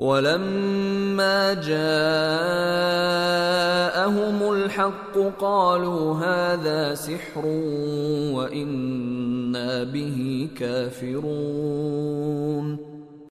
ولما جاءهم الحق قالوا هذا سحر وإنا به كافرون.